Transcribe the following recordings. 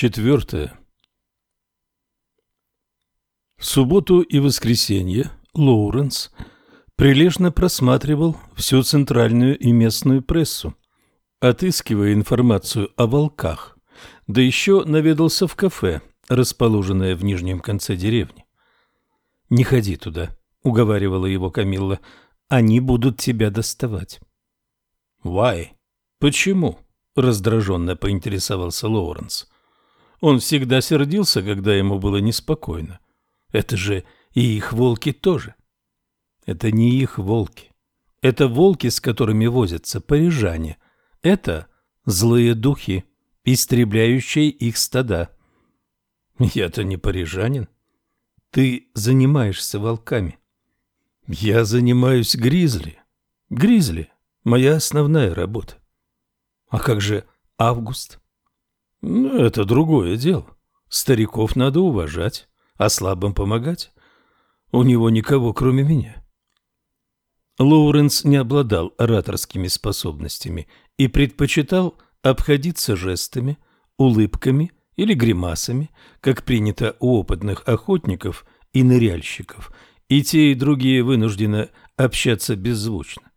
Четвертое. В субботу и воскресенье Лоуренс прилежно просматривал всю центральную и местную прессу, отыскивая информацию о волках, да еще наведался в кафе, расположенное в нижнем конце деревни. «Не ходи туда», — уговаривала его Камилла, — «они будут тебя доставать». «Why? Почему?» — раздраженно поинтересовался Лоуренс. Он всегда сердился, когда ему было неспокойно. Это же и их волки тоже. Это не их волки. Это волки, с которыми возятся парижане. Это злые духи, истребляющие их стада. Я-то не парижанин. Ты занимаешься волками. Я занимаюсь гризли. Гризли – моя основная работа. А как же Август? Ну, это другое дело. Стариков надо уважать, а слабым помогать. У него никого, кроме меня. Лоуренс не обладал ораторскими способностями и предпочитал обходиться жестами, улыбками или гримасами, как принято у опытных охотников и ныряльщиков, и те и другие вынуждены общаться беззвучно.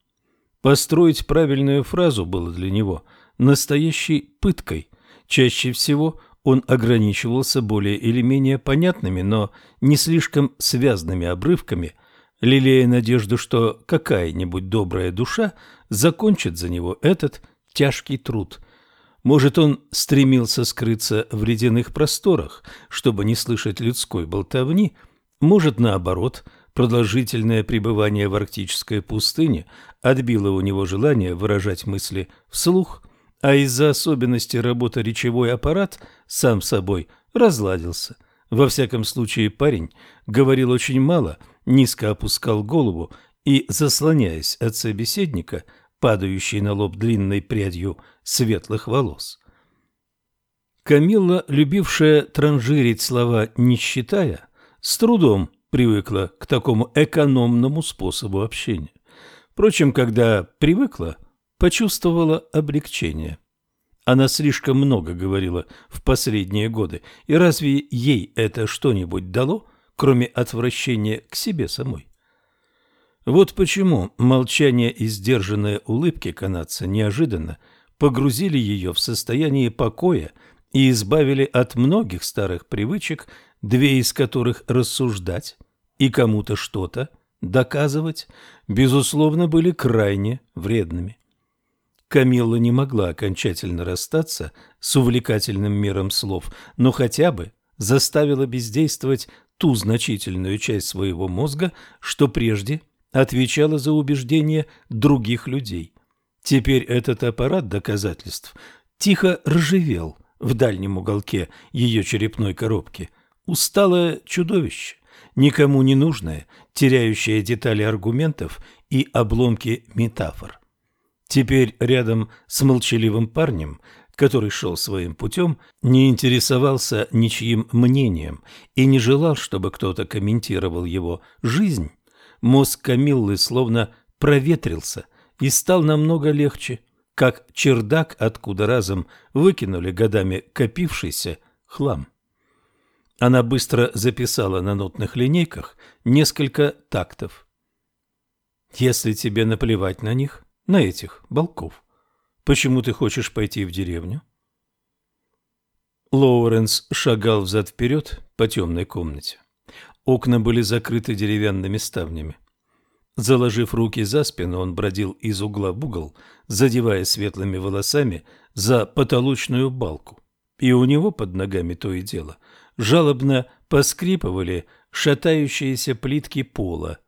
Построить правильную фразу было для него настоящей пыткой, Чаще всего он ограничивался более или менее понятными, но не слишком связанными обрывками, лелея надежду, что какая-нибудь добрая душа закончит за него этот тяжкий труд. Может, он стремился скрыться в ледяных просторах, чтобы не слышать людской болтовни, может, наоборот, продолжительное пребывание в арктической пустыне отбило у него желание выражать мысли вслух – а из-за особенностей работы речевой аппарат сам собой разладился. Во всяком случае, парень говорил очень мало, низко опускал голову и, заслоняясь от собеседника, падающей на лоб длинной прядью светлых волос. Камилла, любившая транжирить слова «не считая», с трудом привыкла к такому экономному способу общения. Впрочем, когда привыкла, почувствовала облегчение. Она слишком много говорила в последние годы, и разве ей это что-нибудь дало, кроме отвращения к себе самой? Вот почему молчание и сдержанные улыбки канадца неожиданно погрузили ее в состояние покоя и избавили от многих старых привычек, две из которых рассуждать и кому-то что-то доказывать, безусловно, были крайне вредными. Камилла не могла окончательно расстаться с увлекательным миром слов, но хотя бы заставила бездействовать ту значительную часть своего мозга, что прежде отвечала за убеждения других людей. Теперь этот аппарат доказательств тихо ржавел в дальнем уголке ее черепной коробки. Усталое чудовище, никому не нужное, теряющее детали аргументов и обломки метафор. Теперь рядом с молчаливым парнем, который шел своим путем, не интересовался ничьим мнением и не желал, чтобы кто-то комментировал его жизнь, мозг Камиллы словно проветрился и стал намного легче, как чердак, откуда разом выкинули годами копившийся хлам. Она быстро записала на нотных линейках несколько тактов. «Если тебе наплевать на них, на этих волков. Почему ты хочешь пойти в деревню? Лоуренс шагал взад-вперед по темной комнате. Окна были закрыты деревянными ставнями. Заложив руки за спину, он бродил из угла в угол, задевая светлыми волосами за потолочную балку. И у него под ногами то и дело жалобно поскрипывали шатающиеся плитки пола,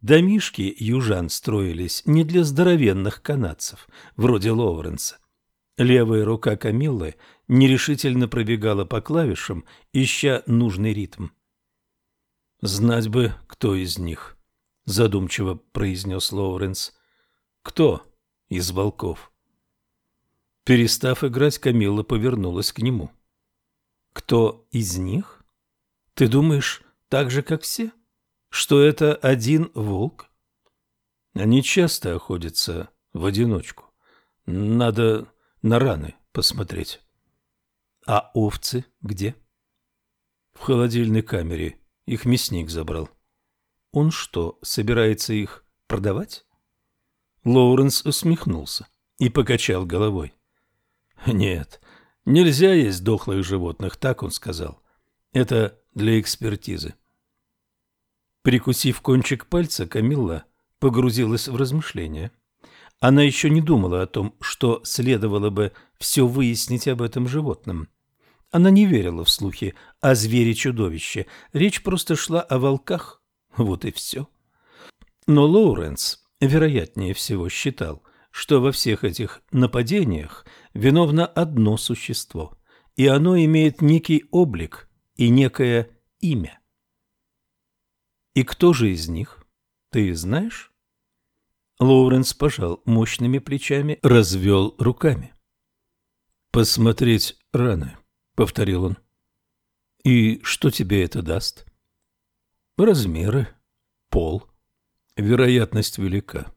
Домишки южан строились не для здоровенных канадцев, вроде Лоуренса. Левая рука Камиллы нерешительно пробегала по клавишам, ища нужный ритм. «Знать бы, кто из них», — задумчиво произнес Лоуренс. «Кто из волков?» Перестав играть, Камилла повернулась к нему. «Кто из них? Ты думаешь, так же, как все?» Что это один волк? Они часто охотятся в одиночку. Надо на раны посмотреть. А овцы где? В холодильной камере. Их мясник забрал. Он что, собирается их продавать? Лоуренс усмехнулся и покачал головой. Нет, нельзя есть дохлых животных, так он сказал. Это для экспертизы. Прикусив кончик пальца, Камилла погрузилась в размышления. Она еще не думала о том, что следовало бы все выяснить об этом животном. Она не верила в слухи о звере-чудовище. Речь просто шла о волках. Вот и все. Но Лоуренс, вероятнее всего, считал, что во всех этих нападениях виновно одно существо, и оно имеет некий облик и некое имя. И кто же из них? Ты знаешь? Лоуренс пожал мощными плечами, развел руками. «Посмотреть раны», — повторил он. «И что тебе это даст?» «Размеры, пол. Вероятность велика.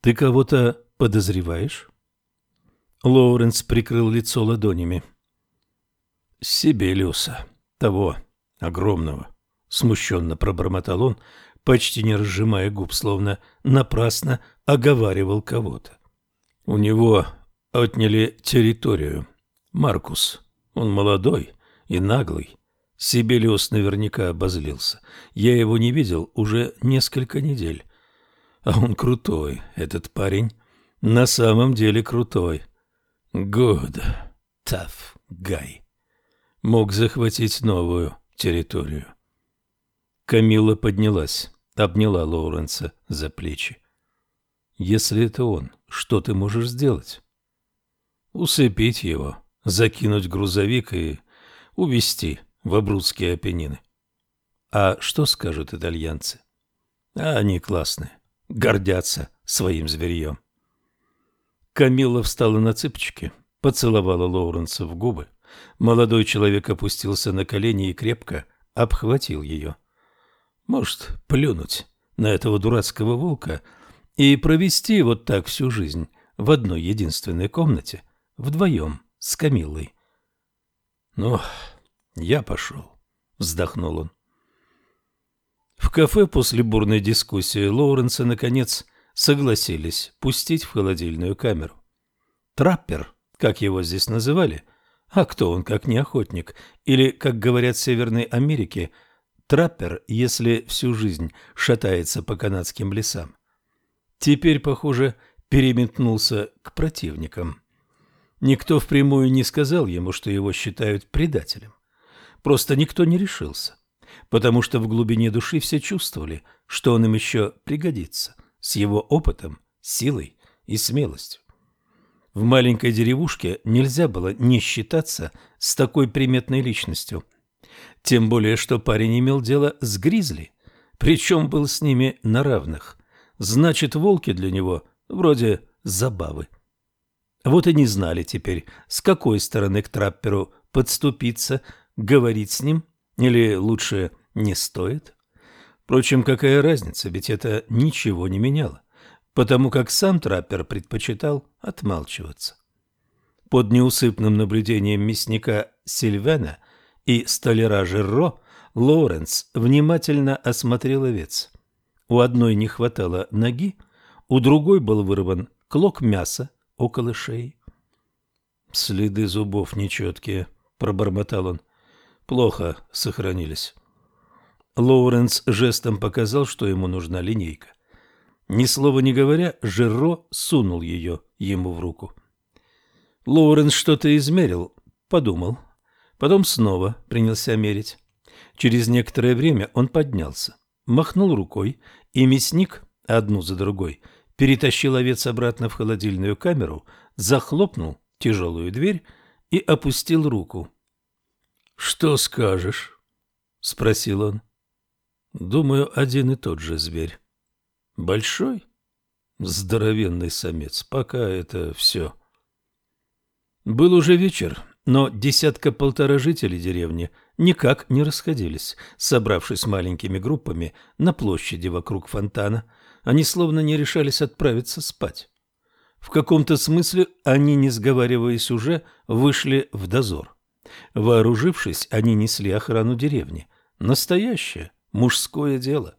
Ты кого-то подозреваешь?» Лоуренс прикрыл лицо ладонями. «Сибелиуса, того огромного», — смущенно пробормотал он, почти не разжимая губ, словно напрасно оговаривал кого-то. У него отняли территорию. Маркус, он молодой и наглый. Сибелиус наверняка обозлился. Я его не видел уже несколько недель. А он крутой, этот парень. На самом деле крутой. Good, tough guy. Мог захватить новую территорию. Камила поднялась, обняла Лоуренса за плечи. «Если это он, что ты можешь сделать?» «Усыпить его, закинуть грузовик и увезти в Абрудские опенины». «А что скажут итальянцы?» а «Они классные, гордятся своим зверьем». Камила встала на цыпочки, поцеловала Лоуренса в губы. Молодой человек опустился на колени и крепко обхватил ее. Может, плюнуть на этого дурацкого волка и провести вот так всю жизнь в одной единственной комнате, вдвоем с Камиллой. «Ну, я пошел», — вздохнул он. В кафе после бурной дискуссии Лоуренса, наконец, согласились пустить в холодильную камеру. Траппер, как его здесь называли, а кто он, как не охотник, или, как говорят в Северной Америке, — траппер, если всю жизнь шатается по канадским лесам. Теперь, похоже, переметнулся к противникам. Никто впрямую не сказал ему, что его считают предателем. Просто никто не решился, потому что в глубине души все чувствовали, что он им еще пригодится, с его опытом, силой и смелостью. В маленькой деревушке нельзя было не считаться с такой приметной личностью – тем более, что парень имел дело с гризли, причем был с ними на равных. Значит, волки для него вроде забавы. Вот и не знали теперь, с какой стороны к трапперу подступиться, говорить с ним или лучше не стоит. Впрочем, какая разница, ведь это ничего не меняло, потому как сам траппер предпочитал отмалчиваться. Под неусыпным наблюдением мясника Сильвена – и столяра Жерро, Лоуренс внимательно осмотрел овец. У одной не хватало ноги, у другой был вырван клок мяса около шеи. «Следы зубов нечеткие», — пробормотал он. «Плохо сохранились». Лоуренс жестом показал, что ему нужна линейка. Ни слова не говоря, Жерро сунул ее ему в руку. Лоуренс что-то измерил, подумал, Потом снова принялся мерить. Через некоторое время он поднялся, махнул рукой, и мясник, одну за другой, перетащил овец обратно в холодильную камеру, захлопнул тяжелую дверь и опустил руку. — Что скажешь? — спросил он. — Думаю, один и тот же зверь. — Большой? — Здоровенный самец. Пока это все. Был уже вечер, но десятка-полтора жителей деревни никак не расходились, собравшись маленькими группами на площади вокруг фонтана. Они словно не решались отправиться спать. В каком-то смысле они, не сговариваясь уже, вышли в дозор. Вооружившись, они несли охрану деревни. Настоящее, мужское дело.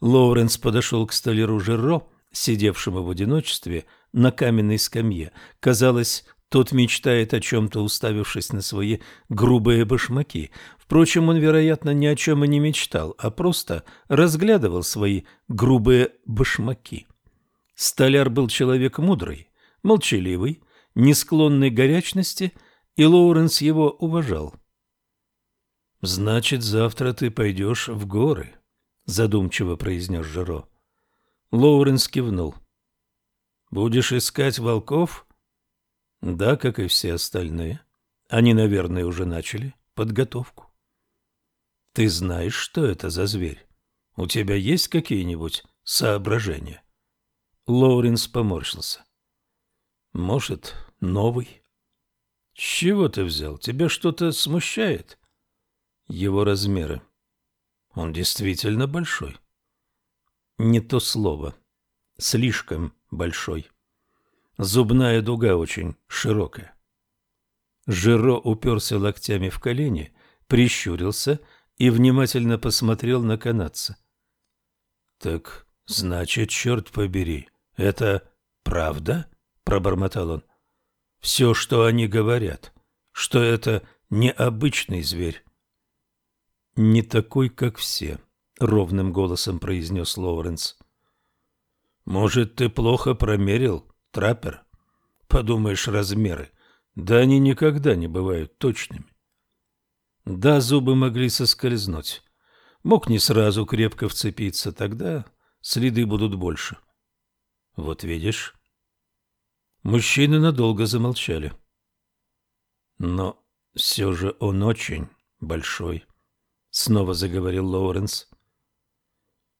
Лоуренс подошел к столяру Жерро, сидевшему в одиночестве на каменной скамье. Казалось, тот мечтает о чем-то, уставившись на свои грубые башмаки. Впрочем, он, вероятно, ни о чем и не мечтал, а просто разглядывал свои грубые башмаки. Столяр был человек мудрый, молчаливый, не склонный к горячности, и Лоуренс его уважал. «Значит, завтра ты пойдешь в горы», — задумчиво произнес Жиро. Лоуренс кивнул. «Будешь искать волков?» Да, как и все остальные. Они, наверное, уже начали подготовку. Ты знаешь, что это за зверь? У тебя есть какие-нибудь соображения? Лоуренс поморщился. Может, новый? С чего ты взял? Тебя что-то смущает? Его размеры. Он действительно большой. Не то слово. Слишком большой. Зубная дуга очень широкая. Жиро уперся локтями в колени, прищурился и внимательно посмотрел на канадца. — Так, значит, черт побери, это правда? — пробормотал он. — Все, что они говорят, что это необычный зверь. — Не такой, как все, — ровным голосом произнес Лоуренс. — Может, ты плохо промерил? — Траппер? Подумаешь, размеры. Да они никогда не бывают точными. Да, зубы могли соскользнуть. Мог не сразу крепко вцепиться, тогда следы будут больше. Вот видишь? Мужчины надолго замолчали. Но все же он очень большой, снова заговорил Лоуренс.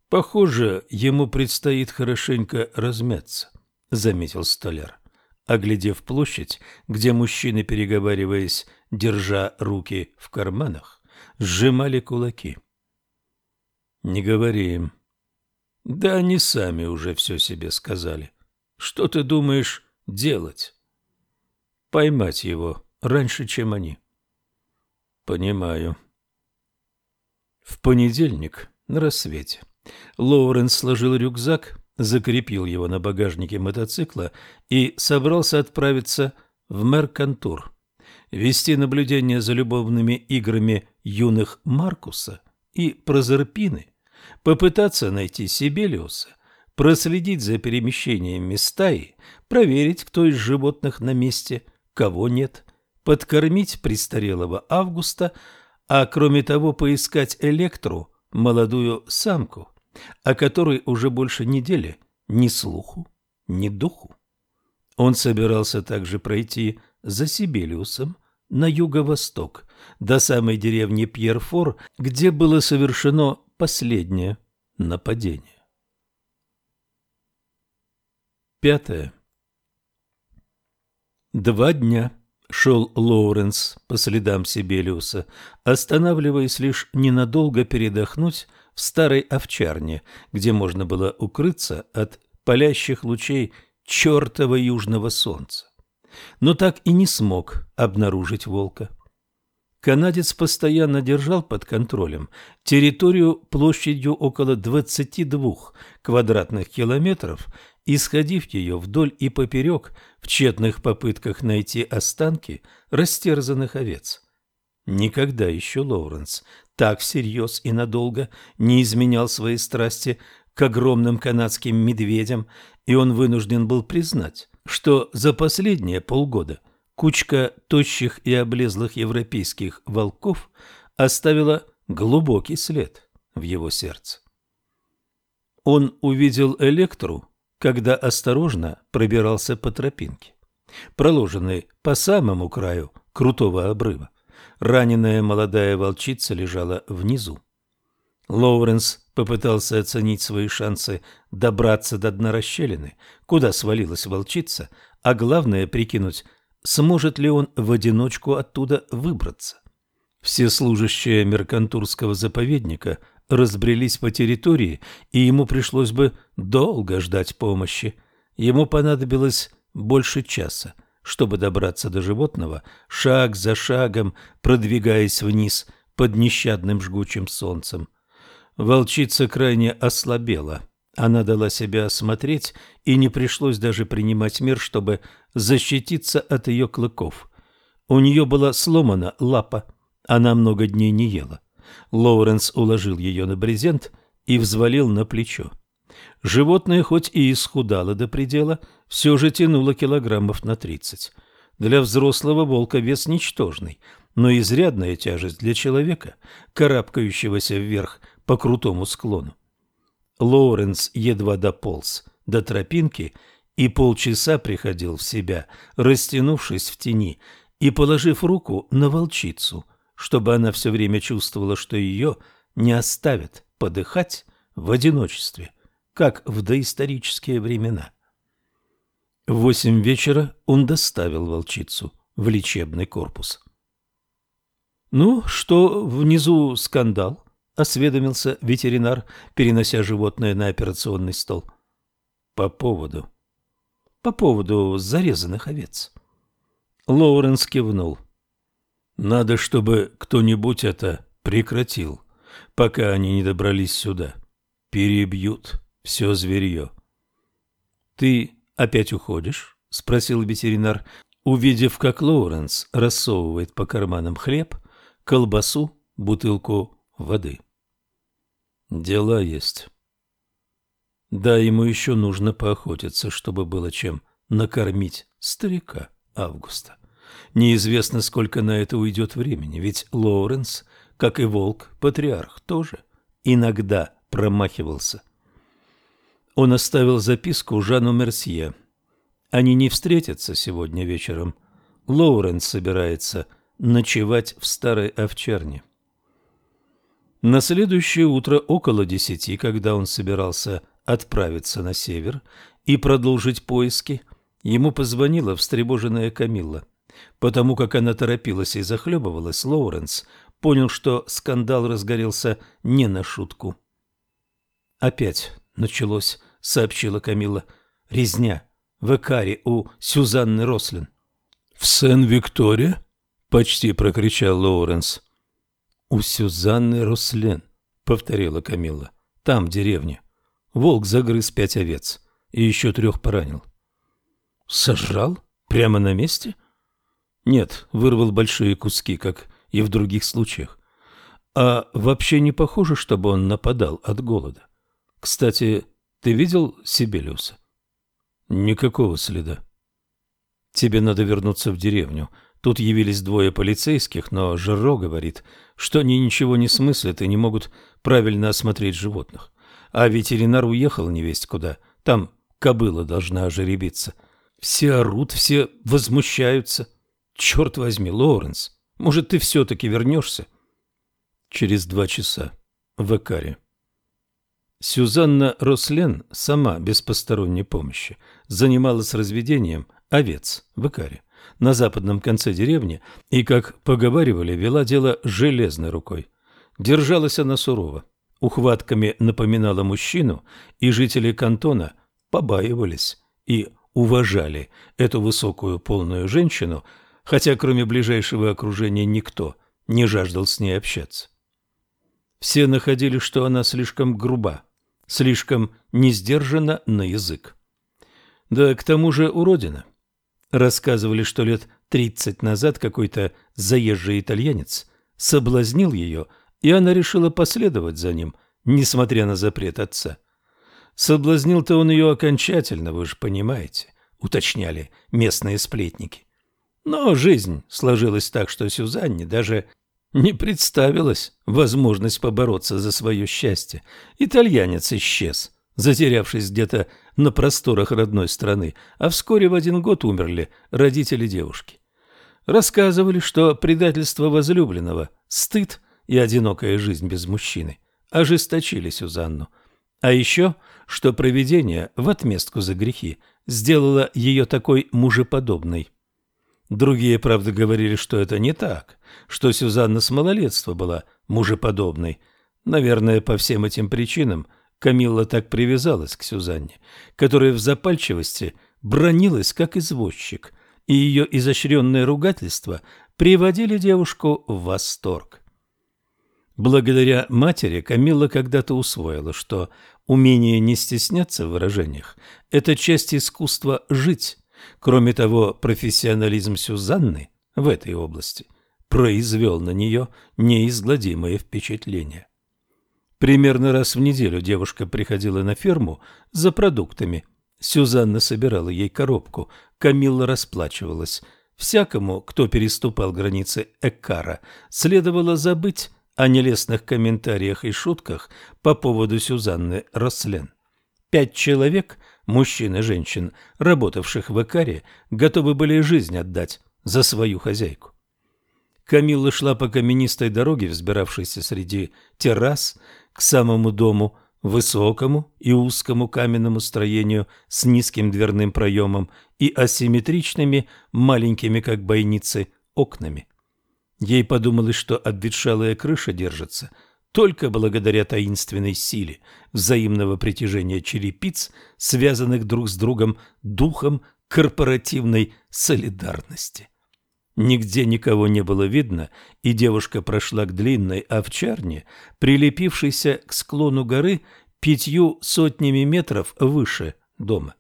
Похоже, ему предстоит хорошенько размяться заметил столяр. Оглядев площадь, где мужчины, переговариваясь, держа руки в карманах, сжимали кулаки. «Не говори им». «Да они сами уже все себе сказали. Что ты думаешь делать?» «Поймать его раньше, чем они». «Понимаю». В понедельник на рассвете Лоуренс сложил рюкзак закрепил его на багажнике мотоцикла и собрался отправиться в Меркантур, вести наблюдение за любовными играми юных Маркуса и Прозерпины, попытаться найти Сибелиуса, проследить за перемещениями стаи, проверить, кто из животных на месте, кого нет, подкормить престарелого Августа, а кроме того поискать Электру, молодую самку – о которой уже больше недели ни слуху, ни духу. Он собирался также пройти за Сибелиусом на юго-восток, до самой деревни Пьерфор, где было совершено последнее нападение. Пятое. Два дня шел Лоуренс по следам Сибелиуса, останавливаясь лишь ненадолго передохнуть в старой овчарне, где можно было укрыться от палящих лучей чертова южного солнца. Но так и не смог обнаружить волка. Канадец постоянно держал под контролем территорию площадью около 22 квадратных километров, исходив ее вдоль и поперек в тщетных попытках найти останки растерзанных овец. Никогда еще Лоуренс так всерьез и надолго не изменял своей страсти к огромным канадским медведям, и он вынужден был признать, что за последние полгода кучка тощих и облезлых европейских волков оставила глубокий след в его сердце. Он увидел Электру, когда осторожно пробирался по тропинке, проложенной по самому краю крутого обрыва. Раненая молодая волчица лежала внизу. Лоуренс попытался оценить свои шансы добраться до дна расщелины, куда свалилась волчица, а главное прикинуть, сможет ли он в одиночку оттуда выбраться. Все служащие меркантурского заповедника разбрелись по территории, и ему пришлось бы долго ждать помощи. Ему понадобилось больше часа, чтобы добраться до животного, шаг за шагом продвигаясь вниз под нещадным жгучим солнцем. Волчица крайне ослабела. Она дала себя осмотреть, и не пришлось даже принимать мер, чтобы защититься от ее клыков. У нее была сломана лапа, она много дней не ела. Лоуренс уложил ее на брезент и взвалил на плечо. Животное хоть и исхудало до предела, все же тянуло килограммов на тридцать. Для взрослого волка вес ничтожный, но изрядная тяжесть для человека, карабкающегося вверх по крутому склону. Лоуренс едва дополз до тропинки и полчаса приходил в себя, растянувшись в тени и положив руку на волчицу, чтобы она все время чувствовала, что ее не оставят подыхать в одиночестве, как в доисторические времена. В восемь вечера он доставил волчицу в лечебный корпус. «Ну, что внизу скандал?» — осведомился ветеринар, перенося животное на операционный стол. «По поводу...» «По поводу зарезанных овец». Лоуренс кивнул. «Надо, чтобы кто-нибудь это прекратил, пока они не добрались сюда. Перебьют все зверье». «Ты опять уходишь?» — спросил ветеринар, увидев, как Лоуренс рассовывает по карманам хлеб колбасу, бутылку воды. Дела есть. Да, ему еще нужно поохотиться, чтобы было чем накормить старика Августа. Неизвестно, сколько на это уйдет времени, ведь Лоуренс, как и Волк, патриарх, тоже иногда промахивался. Он оставил записку Жану Мерсье. Они не встретятся сегодня вечером. Лоуренс собирается ночевать в старой овчарне. На следующее утро около десяти, когда он собирался отправиться на север и продолжить поиски, ему позвонила встревоженная Камилла. Потому как она торопилась и захлебывалась, Лоуренс понял, что скандал разгорелся не на шутку. «Опять началось», — сообщила Камилла. «Резня в Экаре у Сюзанны Рослин». «В Сен-Викторе?» почти прокричал Лоуренс. У Сюзанны Рослен, повторила Камилла. Там, в деревне. Волк загрыз пять овец и еще трех поранил. Сожрал? Прямо на месте? Нет, вырвал большие куски, как и в других случаях. А вообще не похоже, чтобы он нападал от голода. Кстати, ты видел Сибелиуса? Никакого следа. Тебе надо вернуться в деревню. Тут явились двое полицейских, но Жеро говорит, что они ничего не смыслят и не могут правильно осмотреть животных. А ветеринар уехал невесть куда. Там кобыла должна ожеребиться. Все орут, все возмущаются. Черт возьми, Лоуренс, может, ты все-таки вернешься? Через два часа. В Экаре. Сюзанна Рослен сама, без посторонней помощи, занималась разведением овец в Экаре на западном конце деревни и, как поговаривали, вела дело железной рукой. Держалась она сурово, ухватками напоминала мужчину, и жители кантона побаивались и уважали эту высокую полную женщину, хотя кроме ближайшего окружения никто не жаждал с ней общаться. Все находили, что она слишком груба, слишком несдержана на язык. Да к тому же уродина – Рассказывали, что лет тридцать назад какой-то заезжий итальянец соблазнил ее, и она решила последовать за ним, несмотря на запрет отца. Соблазнил-то он ее окончательно, вы же понимаете, уточняли местные сплетники. Но жизнь сложилась так, что Сюзанне даже не представилась возможность побороться за свое счастье. Итальянец исчез, затерявшись где-то на просторах родной страны, а вскоре в один год умерли родители девушки. Рассказывали, что предательство возлюбленного, стыд и одинокая жизнь без мужчины ожесточили Сюзанну. А еще, что провидение в отместку за грехи сделало ее такой мужеподобной. Другие, правда, говорили, что это не так, что Сюзанна с малолетства была мужеподобной. Наверное, по всем этим причинам – Камилла так привязалась к Сюзанне, которая в запальчивости бронилась, как извозчик, и ее изощренное ругательство приводили девушку в восторг. Благодаря матери Камилла когда-то усвоила, что умение не стесняться в выражениях – это часть искусства жить. Кроме того, профессионализм Сюзанны в этой области произвел на нее неизгладимое впечатление. Примерно раз в неделю девушка приходила на ферму за продуктами. Сюзанна собирала ей коробку, Камилла расплачивалась. Всякому, кто переступал границы Эккара, следовало забыть о нелестных комментариях и шутках по поводу Сюзанны Рослен. Пять человек, мужчин и женщин, работавших в Экаре, готовы были жизнь отдать за свою хозяйку. Камилла шла по каменистой дороге, взбиравшейся среди террас к самому дому, высокому и узкому каменному строению с низким дверным проемом и асимметричными, маленькими, как бойницы, окнами. Ей подумалось, что обветшалая крыша держится только благодаря таинственной силе взаимного притяжения черепиц, связанных друг с другом духом корпоративной солидарности. Нигде никого не было видно, и девушка прошла к длинной овчарне, прилепившейся к склону горы пятью сотнями метров выше дома.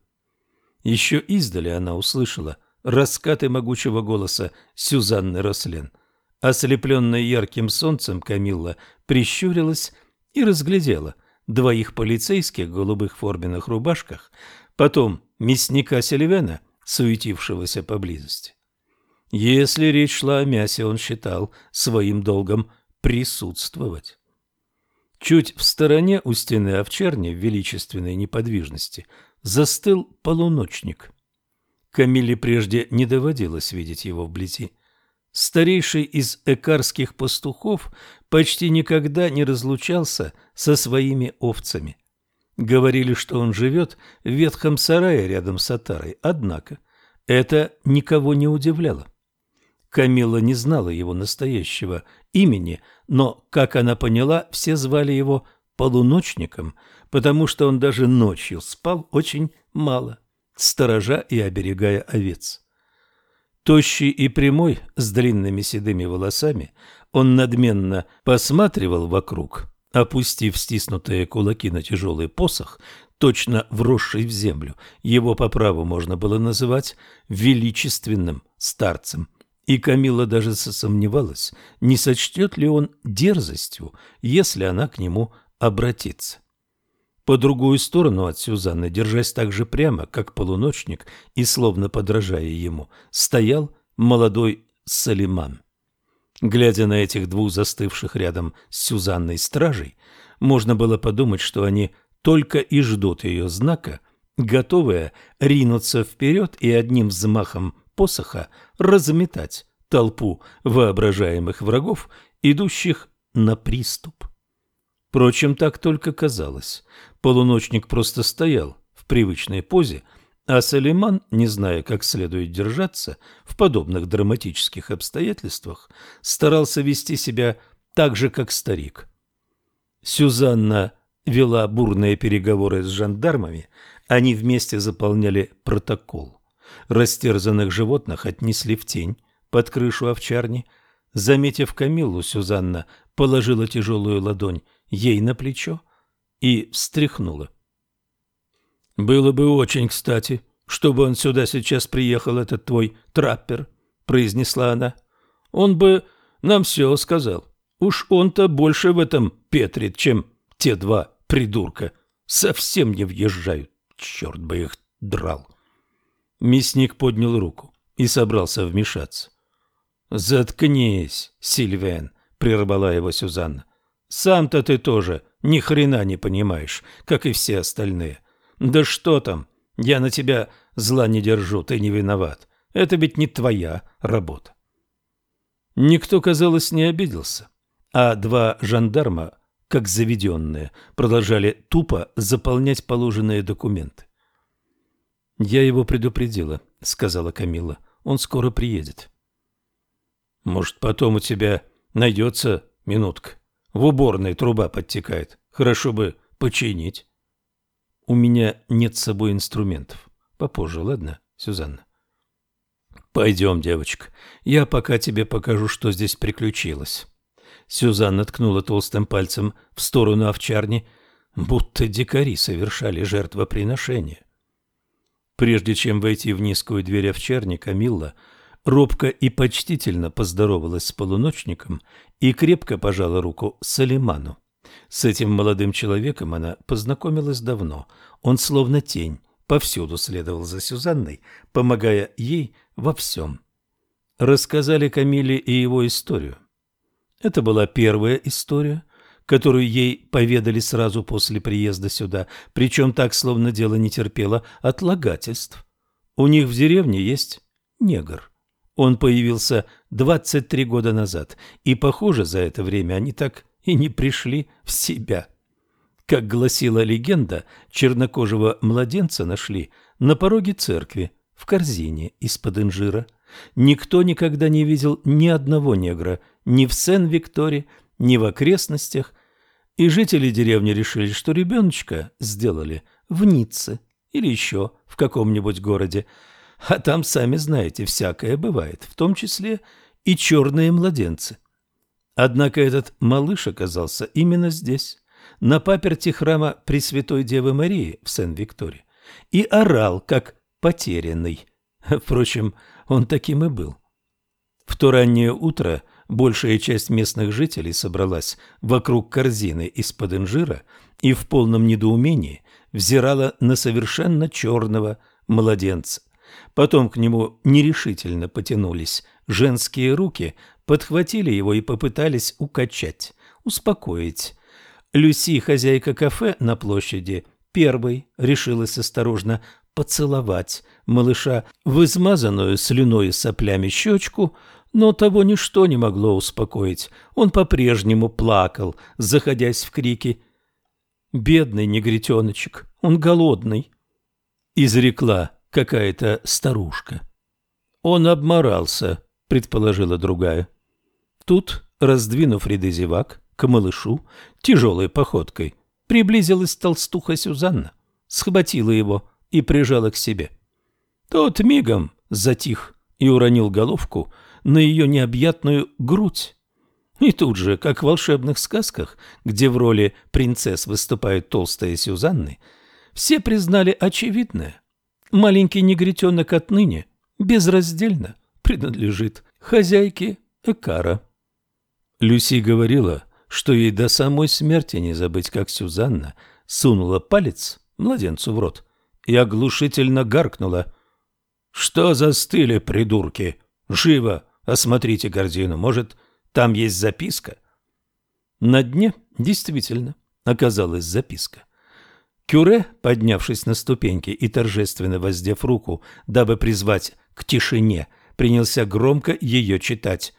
Еще издали она услышала раскаты могучего голоса Сюзанны Рослен. Ослепленная ярким солнцем Камилла прищурилась и разглядела двоих полицейских в голубых форменных рубашках, потом мясника Сильвена, суетившегося поблизости. Если речь шла о мясе, он считал своим долгом присутствовать. Чуть в стороне у стены овчарни в величественной неподвижности застыл полуночник. Камиле прежде не доводилось видеть его вблизи. Старейший из экарских пастухов почти никогда не разлучался со своими овцами. Говорили, что он живет в ветхом сарае рядом с Атарой, однако это никого не удивляло. Камила не знала его настоящего имени, но, как она поняла, все звали его полуночником, потому что он даже ночью спал очень мало, сторожа и оберегая овец. Тощий и прямой, с длинными седыми волосами, он надменно посматривал вокруг, опустив стиснутые кулаки на тяжелый посох, точно вросший в землю. Его по праву можно было называть величественным старцем и Камила даже сомневалась, не сочтет ли он дерзостью, если она к нему обратится. По другую сторону от Сюзанны, держась так же прямо, как полуночник, и словно подражая ему, стоял молодой Салиман. Глядя на этих двух застывших рядом с Сюзанной стражей, можно было подумать, что они только и ждут ее знака, готовые ринуться вперед и одним взмахом посоха разметать толпу воображаемых врагов, идущих на приступ. Впрочем, так только казалось. Полуночник просто стоял в привычной позе, а Салиман, не зная, как следует держаться в подобных драматических обстоятельствах, старался вести себя так же, как старик. Сюзанна вела бурные переговоры с жандармами, они вместе заполняли протокол. Растерзанных животных отнесли в тень под крышу овчарни. Заметив Камиллу, Сюзанна положила тяжелую ладонь ей на плечо и встряхнула. «Было бы очень кстати, чтобы он сюда сейчас приехал, этот твой траппер», — произнесла она. «Он бы нам все сказал. Уж он-то больше в этом петрит, чем те два придурка. Совсем не въезжают. Черт бы их драл». Мясник поднял руку и собрался вмешаться. «Заткнись, Сильвен», — прервала его Сюзанна. «Сам-то ты тоже ни хрена не понимаешь, как и все остальные. Да что там, я на тебя зла не держу, ты не виноват. Это ведь не твоя работа». Никто, казалось, не обиделся, а два жандарма, как заведенные, продолжали тупо заполнять положенные документы. «Я его предупредила», — сказала Камила. «Он скоро приедет». «Может, потом у тебя найдется минутка? В уборной труба подтекает. Хорошо бы починить». «У меня нет с собой инструментов. Попозже, ладно, Сюзанна?» «Пойдем, девочка, я пока тебе покажу, что здесь приключилось». Сюзанна ткнула толстым пальцем в сторону овчарни, будто дикари совершали жертвоприношение. Прежде чем войти в низкую дверь овчарни, Камилла робко и почтительно поздоровалась с полуночником и крепко пожала руку Салиману. С этим молодым человеком она познакомилась давно. Он словно тень, повсюду следовал за Сюзанной, помогая ей во всем. Рассказали Камиле и его историю. Это была первая история, которую ей поведали сразу после приезда сюда, причем так, словно дело не терпело отлагательств. У них в деревне есть негр. Он появился 23 года назад, и, похоже, за это время они так и не пришли в себя. Как гласила легенда, чернокожего младенца нашли на пороге церкви в корзине из-под инжира. Никто никогда не видел ни одного негра ни в Сен-Викторе, ни в окрестностях, и жители деревни решили, что ребеночка сделали в Ницце или еще в каком-нибудь городе. А там, сами знаете, всякое бывает, в том числе и черные младенцы. Однако этот малыш оказался именно здесь, на паперти храма Пресвятой Девы Марии в Сен-Викторе, и орал, как потерянный. Впрочем, он таким и был. В то раннее утро большая часть местных жителей собралась вокруг корзины из-под инжира и в полном недоумении взирала на совершенно черного младенца. Потом к нему нерешительно потянулись женские руки, подхватили его и попытались укачать, успокоить. Люси, хозяйка кафе на площади, первой решилась осторожно поцеловать малыша в измазанную слюной и соплями щечку, но того ничто не могло успокоить. Он по-прежнему плакал, заходясь в крики. «Бедный негритеночек, он голодный», — изрекла какая-то старушка. «Он обморался», — предположила другая. Тут, раздвинув ряды зевак, к малышу, тяжелой походкой, приблизилась толстуха Сюзанна, схватила его и прижала к себе. Тот мигом затих и уронил головку на ее необъятную грудь. И тут же, как в волшебных сказках, где в роли принцесс выступают толстые Сюзанны, все признали очевидное. Маленький негритенок отныне безраздельно принадлежит хозяйке Экара. Люси говорила, что ей до самой смерти не забыть, как Сюзанна сунула палец младенцу в рот и оглушительно гаркнула. «Что застыли, придурки? Живо осмотрите корзину, может, там есть записка?» На дне действительно оказалась записка. Кюре, поднявшись на ступеньки и торжественно воздев руку, дабы призвать к тишине, принялся громко ее читать.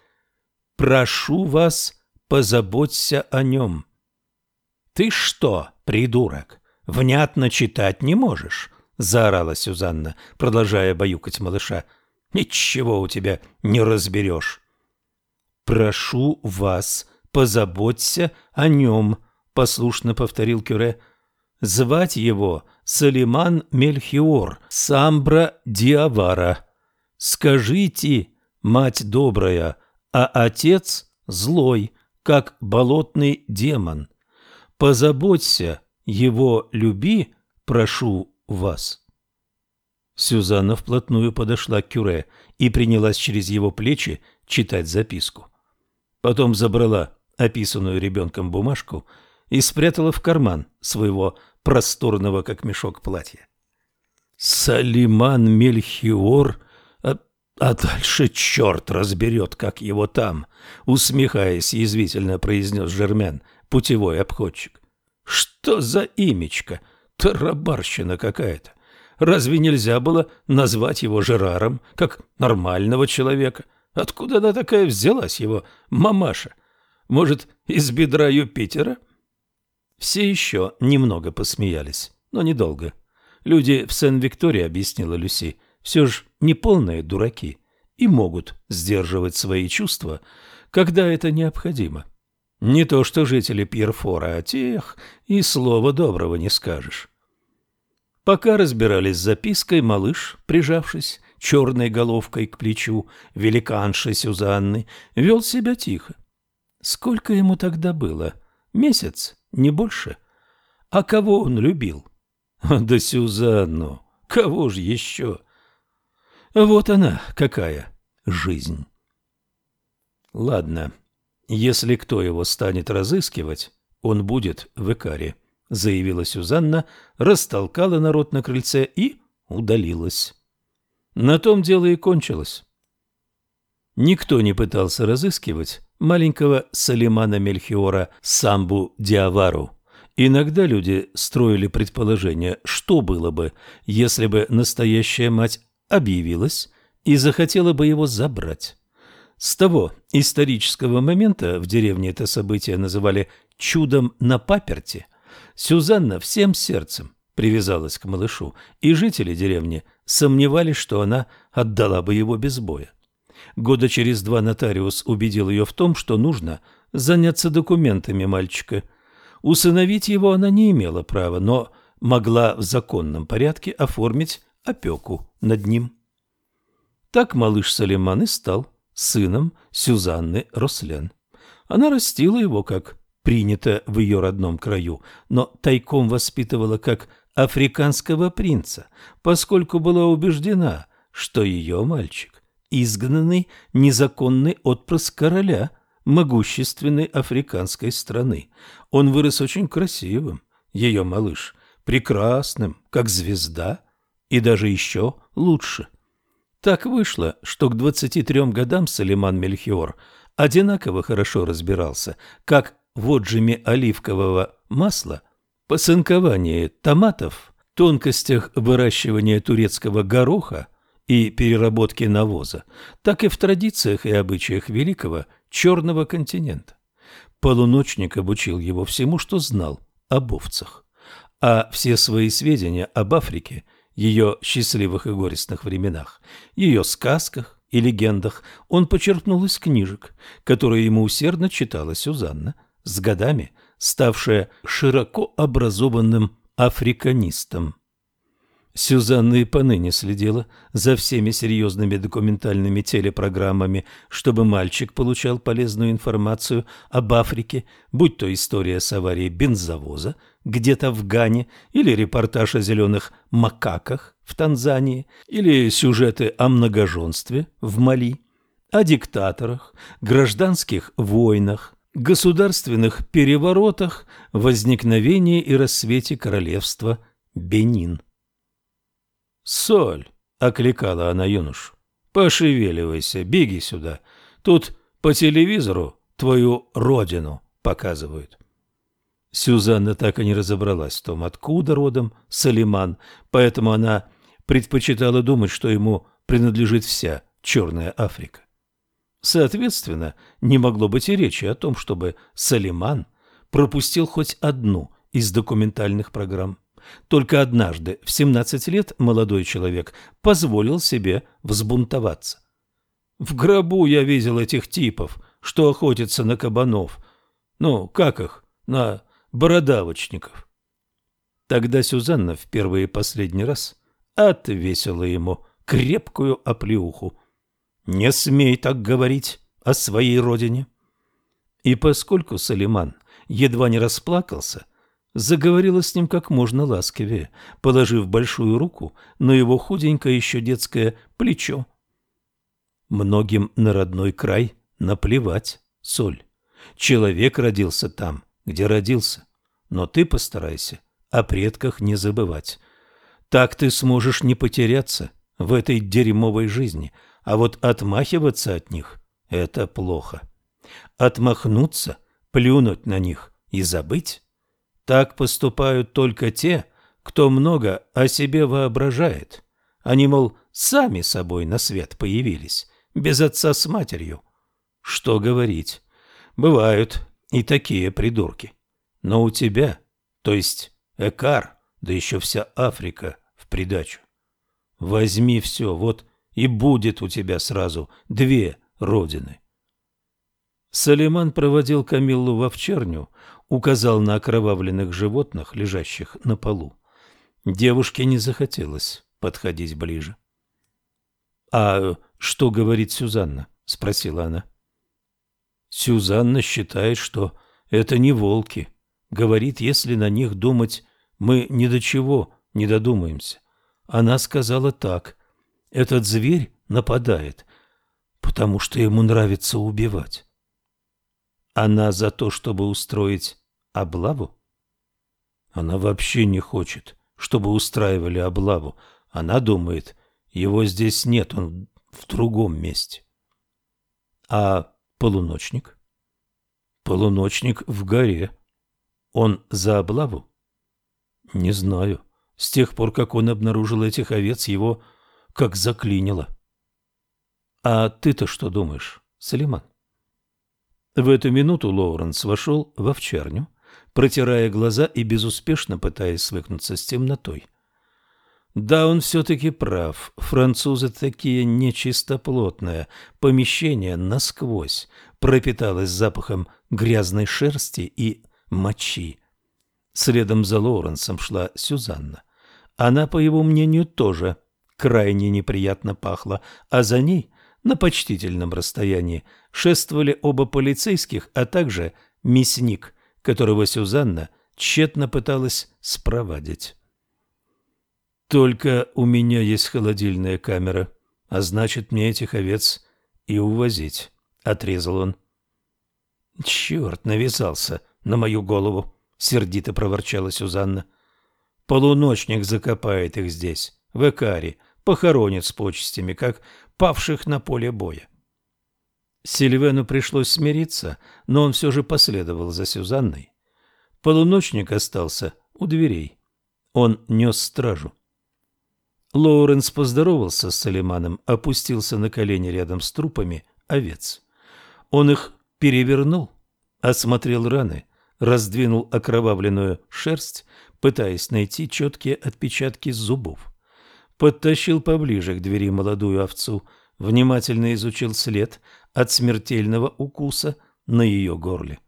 «Прошу вас, позаботься о нем». «Ты что, придурок, внятно читать не можешь?» — заорала Сюзанна, продолжая баюкать малыша. «Ничего у тебя не разберешь». «Прошу вас, позаботься о нем», — послушно повторил Кюре. «Звать его Салиман Мельхиор, Самбра Диавара. Скажите, мать добрая, а отец злой, как болотный демон. Позаботься, его люби, прошу вас. Сюзанна вплотную подошла к Кюре и принялась через его плечи читать записку. Потом забрала описанную ребенком бумажку и спрятала в карман своего просторного, как мешок, платья. «Салиман Мельхиор а дальше черт разберет, как его там, усмехаясь, язвительно произнес Жермен, путевой обходчик. Что за имечко? Тарабарщина какая-то. Разве нельзя было назвать его Жераром, как нормального человека? Откуда она такая взялась, его мамаша? Может, из бедра Юпитера? Все еще немного посмеялись, но недолго. Люди в Сен-Викторе, объяснила Люси, все же не полные дураки и могут сдерживать свои чувства, когда это необходимо. Не то что жители Пьерфора, а тех и слова доброго не скажешь. Пока разбирались с запиской, малыш, прижавшись черной головкой к плечу, великаншей Сюзанны, вел себя тихо. Сколько ему тогда было? Месяц, не больше. А кого он любил? Да Сюзанну. Кого же еще? Вот она какая жизнь. Ладно, если кто его станет разыскивать, он будет в Икаре, заявила Сюзанна, растолкала народ на крыльце и удалилась. На том дело и кончилось. Никто не пытался разыскивать маленького Салимана Мельхиора Самбу Диавару. Иногда люди строили предположение, что было бы, если бы настоящая мать объявилась и захотела бы его забрать. С того исторического момента в деревне это событие называли «чудом на паперти», Сюзанна всем сердцем привязалась к малышу, и жители деревни сомневались, что она отдала бы его без боя. Года через два нотариус убедил ее в том, что нужно заняться документами мальчика. Усыновить его она не имела права, но могла в законном порядке оформить опеку над ним. Так малыш Салиман и стал сыном Сюзанны Рослен. Она растила его, как принято в ее родном краю, но тайком воспитывала как африканского принца, поскольку была убеждена, что ее мальчик – изгнанный незаконный отпрыск короля могущественной африканской страны. Он вырос очень красивым, ее малыш, прекрасным, как звезда, и даже еще лучше. Так вышло, что к 23 годам Салиман Мельхиор одинаково хорошо разбирался как в отжиме оливкового масла – посынковании томатов, тонкостях выращивания турецкого гороха и переработки навоза, так и в традициях и обычаях великого черного континента. Полуночник обучил его всему, что знал об овцах, а все свои сведения об Африке, ее счастливых и горестных временах, ее сказках и легендах он почерпнул из книжек, которые ему усердно читала Сюзанна, с годами – ставшая широко образованным африканистом. Сюзанна и поныне следила за всеми серьезными документальными телепрограммами, чтобы мальчик получал полезную информацию об Африке, будь то история с аварией бензовоза где-то в Гане, или репортаж о зеленых макаках в Танзании, или сюжеты о многоженстве в Мали, о диктаторах, гражданских войнах, государственных переворотах, возникновении и рассвете королевства Бенин. «Соль!» — окликала она юношу. «Пошевеливайся, беги сюда. Тут по телевизору твою родину показывают». Сюзанна так и не разобралась в том, откуда родом Салиман, поэтому она предпочитала думать, что ему принадлежит вся Черная Африка. Соответственно, не могло быть и речи о том, чтобы Салиман пропустил хоть одну из документальных программ. Только однажды, в 17 лет, молодой человек позволил себе взбунтоваться. В гробу я видел этих типов, что охотятся на кабанов. Ну, как их? На бородавочников. Тогда Сюзанна в первый и последний раз отвесила ему крепкую оплеуху. Не смей так говорить о своей родине. И поскольку Салиман едва не расплакался, заговорила с ним как можно ласковее, положив большую руку на его худенькое еще детское плечо. Многим на родной край наплевать, Соль. Человек родился там, где родился, но ты постарайся о предках не забывать. Так ты сможешь не потеряться в этой дерьмовой жизни, а вот отмахиваться от них – это плохо. Отмахнуться, плюнуть на них и забыть – так поступают только те, кто много о себе воображает. Они, мол, сами собой на свет появились, без отца с матерью. Что говорить? Бывают и такие придурки. Но у тебя, то есть Экар, да еще вся Африка в придачу. Возьми все, вот и будет у тебя сразу две родины. Салиман проводил Камиллу в овчарню, указал на окровавленных животных, лежащих на полу. Девушке не захотелось подходить ближе. «А что говорит Сюзанна?» – спросила она. Сюзанна считает, что это не волки. Говорит, если на них думать, мы ни до чего не додумаемся. Она сказала так. Этот зверь нападает, потому что ему нравится убивать. Она за то, чтобы устроить облаву? Она вообще не хочет, чтобы устраивали облаву. Она думает, его здесь нет, он в другом месте. А полуночник? Полуночник в горе. Он за облаву? Не знаю. С тех пор, как он обнаружил этих овец, его как заклинило. А ты-то что думаешь, Салиман? В эту минуту Лоуренс вошел в овчарню, протирая глаза и безуспешно пытаясь свыкнуться с темнотой. Да, он все-таки прав. Французы такие нечистоплотные. Помещение насквозь пропиталось запахом грязной шерсти и мочи. Следом за Лоуренсом шла Сюзанна. Она, по его мнению, тоже крайне неприятно пахла, а за ней на почтительном расстоянии шествовали оба полицейских, а также мясник, которого Сюзанна тщетно пыталась спровадить. «Только у меня есть холодильная камера, а значит, мне этих овец и увозить», — отрезал он. «Черт, навязался на мою голову», — сердито проворчала Сюзанна. «Полуночник закопает их здесь, в Экаре, похоронит с почестями, как павших на поле боя. Сильвену пришлось смириться, но он все же последовал за Сюзанной. Полуночник остался у дверей. Он нес стражу. Лоуренс поздоровался с Салиманом, опустился на колени рядом с трупами овец. Он их перевернул, осмотрел раны, раздвинул окровавленную шерсть, пытаясь найти четкие отпечатки зубов подтащил поближе к двери молодую овцу, внимательно изучил след от смертельного укуса на ее горле.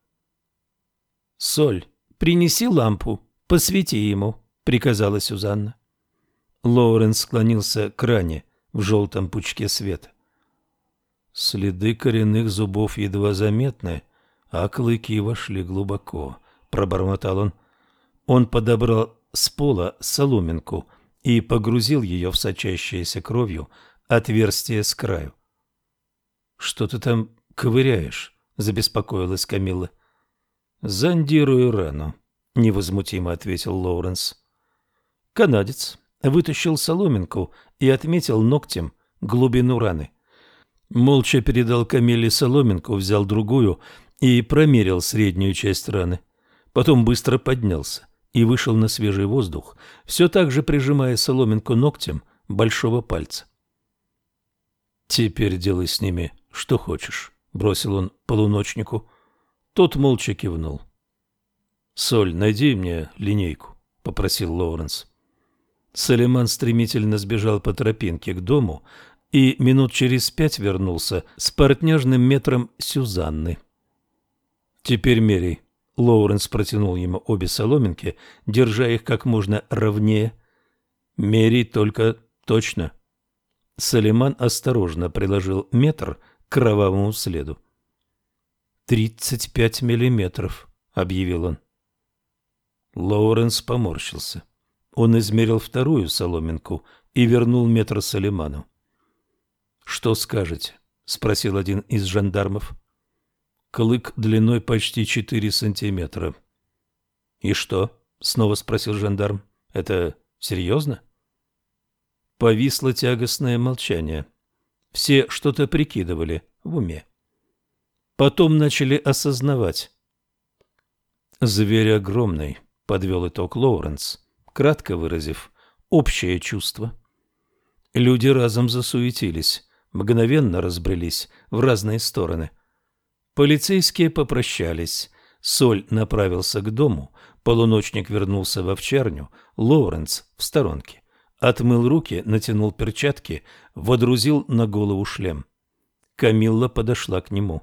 «Соль, принеси лампу, посвети ему», — приказала Сюзанна. Лоуренс склонился к ране в желтом пучке света. Следы коренных зубов едва заметны, а клыки вошли глубоко, — пробормотал он. Он подобрал с пола соломинку — и погрузил ее в сочащееся кровью отверстие с краю. — Что ты там ковыряешь? — забеспокоилась Камилла. — Зондирую рану, — невозмутимо ответил Лоуренс. Канадец вытащил соломинку и отметил ногтем глубину раны. Молча передал Камиле соломинку, взял другую и промерил среднюю часть раны. Потом быстро поднялся и вышел на свежий воздух, все так же прижимая соломинку ногтем большого пальца. «Теперь делай с ними что хочешь», — бросил он полуночнику. Тот молча кивнул. «Соль, найди мне линейку», — попросил Лоуренс. Салиман стремительно сбежал по тропинке к дому и минут через пять вернулся с партняжным метром Сюзанны. «Теперь мерей», Лоуренс протянул ему обе соломинки, держа их как можно ровнее. «Мерей только точно». Салиман осторожно приложил метр к кровавому следу. «Тридцать пять миллиметров», — объявил он. Лоуренс поморщился. Он измерил вторую соломинку и вернул метр Салиману. «Что скажете?» — спросил один из жандармов клык длиной почти четыре сантиметра. «И что?» — снова спросил жандарм. «Это серьезно?» Повисло тягостное молчание. Все что-то прикидывали в уме. Потом начали осознавать. «Зверь огромный», — подвел итог Лоуренс, кратко выразив общее чувство. Люди разом засуетились, мгновенно разбрелись в разные стороны. Полицейские попрощались. Соль направился к дому, полуночник вернулся в овчарню, Лоуренс в сторонке. Отмыл руки, натянул перчатки, водрузил на голову шлем. Камилла подошла к нему.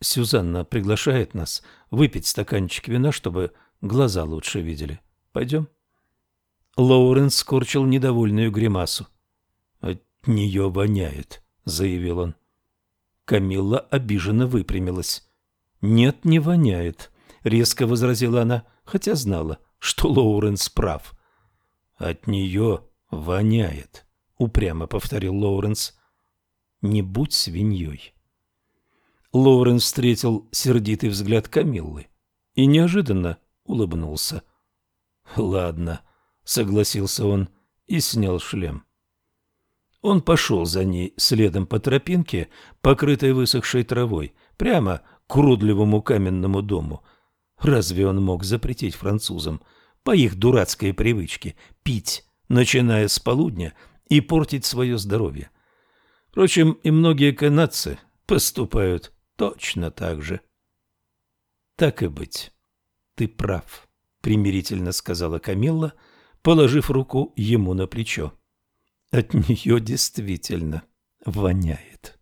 «Сюзанна приглашает нас выпить стаканчик вина, чтобы глаза лучше видели. Пойдем?» Лоуренс скорчил недовольную гримасу. «А От нее воняет, заявил он. Камилла обиженно выпрямилась. Нет, не воняет, резко возразила она, хотя знала, что Лоуренс прав. От нее воняет, упрямо повторил Лоуренс. Не будь свиньей. Лоуренс встретил сердитый взгляд Камиллы и неожиданно улыбнулся. «Ладно», — согласился он и снял шлем. Он пошел за ней следом по тропинке, покрытой высохшей травой, прямо к уродливому каменному дому. Разве он мог запретить французам по их дурацкой привычке пить, начиная с полудня, и портить свое здоровье? Впрочем, и многие канадцы поступают точно так же. Так и быть, ты прав, примирительно сказала Камилла, положив руку ему на плечо. От нее действительно воняет.